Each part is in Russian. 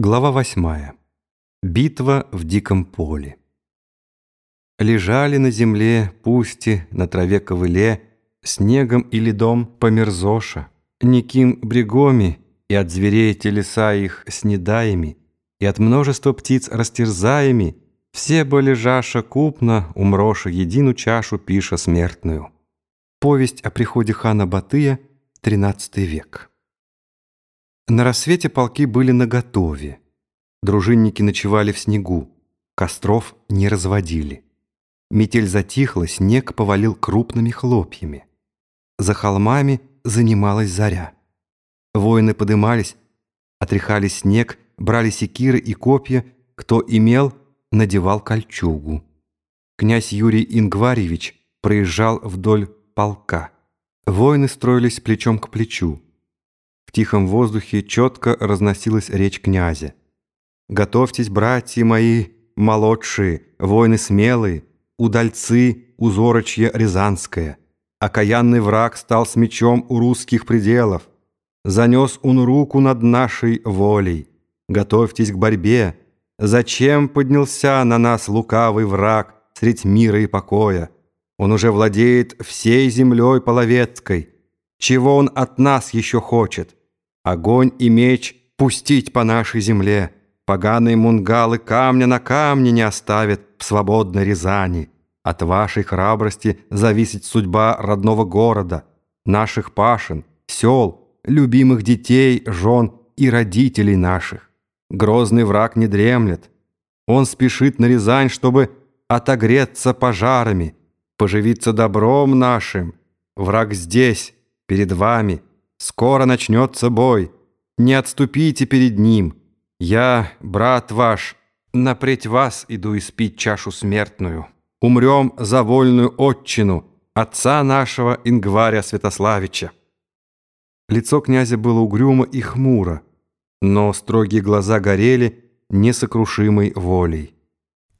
Глава восьмая. Битва в диком поле. Лежали на земле, пусти, на траве ковыле, Снегом и ледом померзоша, Никим брегоми, и от зверей телеса их снедаями, И от множества птиц растерзаями, Все бы лежаша купно, умроша едину чашу пиша смертную. Повесть о приходе хана Батыя, XIII век. На рассвете полки были наготове. Дружинники ночевали в снегу, костров не разводили. Метель затихла, снег повалил крупными хлопьями. За холмами занималась заря. Воины подымались, отряхали снег, брали секиры и копья, кто имел, надевал кольчугу. Князь Юрий Ингварьевич проезжал вдоль полка. Воины строились плечом к плечу. В тихом воздухе четко разносилась речь князя. «Готовьтесь, братья мои, молодшие, воины смелые, удальцы, узорочье Рязанское. Окаянный враг стал с мечом у русских пределов. Занес он руку над нашей волей. Готовьтесь к борьбе. Зачем поднялся на нас лукавый враг средь мира и покоя? Он уже владеет всей землей половецкой. Чего он от нас еще хочет? Огонь и меч пустить по нашей земле. Поганые мунгалы камня на камне не оставят в свободной Рязани. От вашей храбрости зависит судьба родного города, наших пашин, сел, любимых детей, жен и родителей наших. Грозный враг не дремлет. Он спешит на Рязань, чтобы отогреться пожарами, поживиться добром нашим. Враг здесь, перед вами — Скоро начнется бой. Не отступите перед ним. Я, брат ваш, напреть вас иду испить чашу смертную. Умрем за вольную отчину, отца нашего Ингваря Святославича». Лицо князя было угрюмо и хмуро, но строгие глаза горели несокрушимой волей.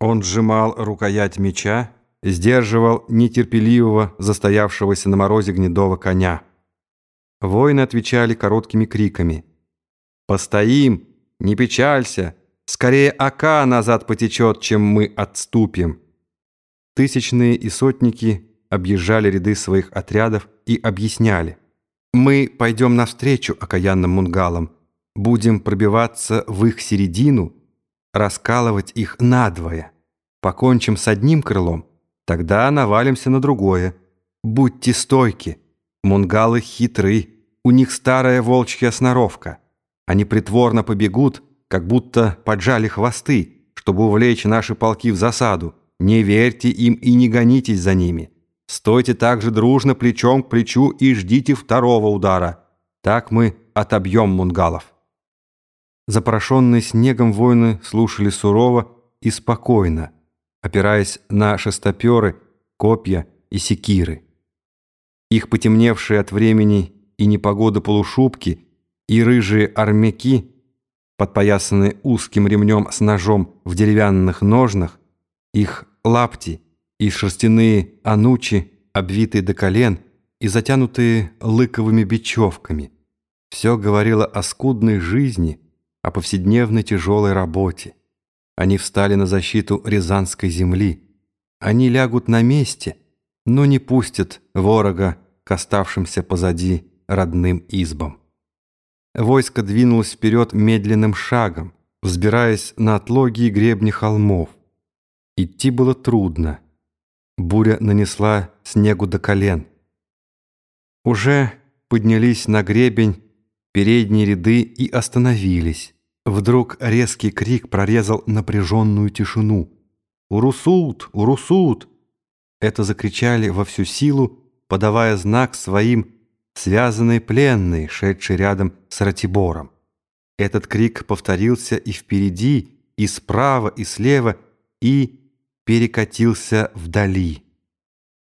Он сжимал рукоять меча, сдерживал нетерпеливого, застоявшегося на морозе гнедого коня. Воины отвечали короткими криками. «Постоим! Не печалься! Скорее ока назад потечет, чем мы отступим!» Тысячные и сотники объезжали ряды своих отрядов и объясняли. «Мы пойдем навстречу окаянным мунгалам, будем пробиваться в их середину, раскалывать их надвое. Покончим с одним крылом, тогда навалимся на другое. Будьте стойки!» Мунгалы хитры, у них старая волчья сноровка. Они притворно побегут, как будто поджали хвосты, чтобы увлечь наши полки в засаду. Не верьте им и не гонитесь за ними. Стойте также дружно плечом к плечу и ждите второго удара. Так мы отобьем мунгалов. Запорошенные снегом воины слушали сурово и спокойно, опираясь на шестоперы, копья и секиры. Их потемневшие от времени и непогоды полушубки и рыжие армяки, подпоясанные узким ремнем с ножом в деревянных ножнах, их лапти и шерстяные анучи, обвитые до колен и затянутые лыковыми бечевками. Все говорило о скудной жизни, о повседневной тяжелой работе. Они встали на защиту Рязанской земли. Они лягут на месте — но не пустят ворога к оставшимся позади родным избам. Войско двинулось вперед медленным шагом, взбираясь на отлоги и гребни холмов. Идти было трудно. Буря нанесла снегу до колен. Уже поднялись на гребень передние ряды и остановились. Вдруг резкий крик прорезал напряженную тишину. «Урусут! Урусут!» Это закричали во всю силу, подавая знак своим связанные пленные, шедшие рядом с Ратибором. Этот крик повторился и впереди, и справа, и слева, и перекатился вдали.